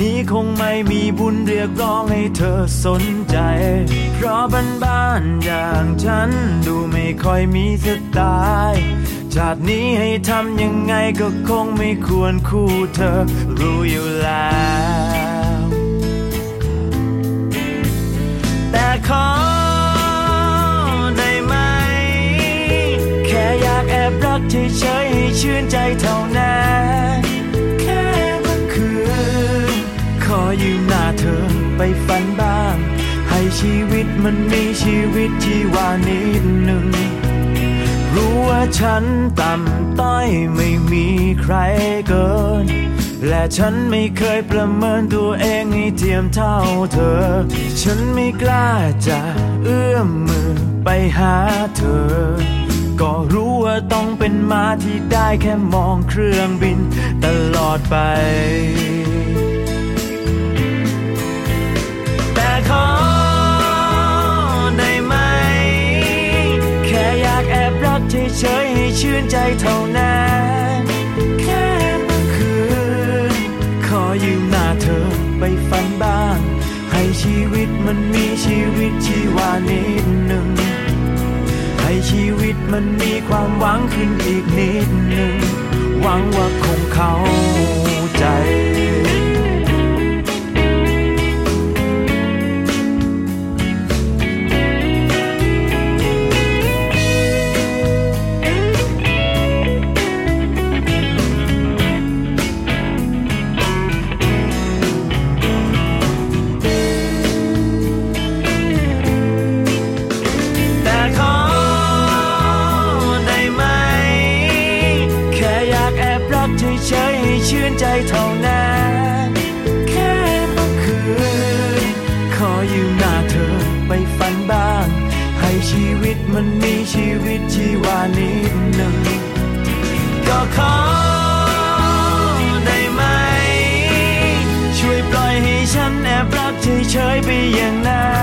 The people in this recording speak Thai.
นี้คงไม่มีบุญเรียกร้องให้เธอสนใจ เพราะบ้านบ้านๆอย่างฉันดูไม่ค่อยมีสไตล์ชาตินี้ให้ทำยังไงก็คงไม่ควรคู่เธอรู้อยู่แล้วแต่ขอได้ไหม แค่อยากแอบรักเฉยๆให้ชื่นใจเท่านั้น ชีวิตมันมีชีวิตที่ว่านิดหนึ่ง รู้ว่าฉันต่ำต้อยไม่มีใครเกิน และฉันไม่เคยประเมินตัวเองให้เทียมเท่าเธอ ฉันไม่กล้าจะเอื้อมมือไปหาเธอ ก็รู้ว่าต้องเป็นมาที่ได้แค่มองเครื่องบินตลอดไป ชื่นใจเท่านั้นแค่บางคืน ขอยืมหน้าเธอไปฝันบ้าง ให้ชีวิตมันมีชีวิตชีวานิดหนึ่ง ให้ชีวิตมันมีความหวังขึ้นอีกนิดหนึ่ง หวังว่าคงเขา ชื่นใจเท่านั้นแค่บางคืน ขอยืมหน้าเธอไปฝันบ้าง ให้ชีวิตมันมีชีวิตชีวานิดหนึ่งก็ขอได้ไหม ช่วยปล่อยให้ฉันแอบรักเฉยๆไปอย่างนั้น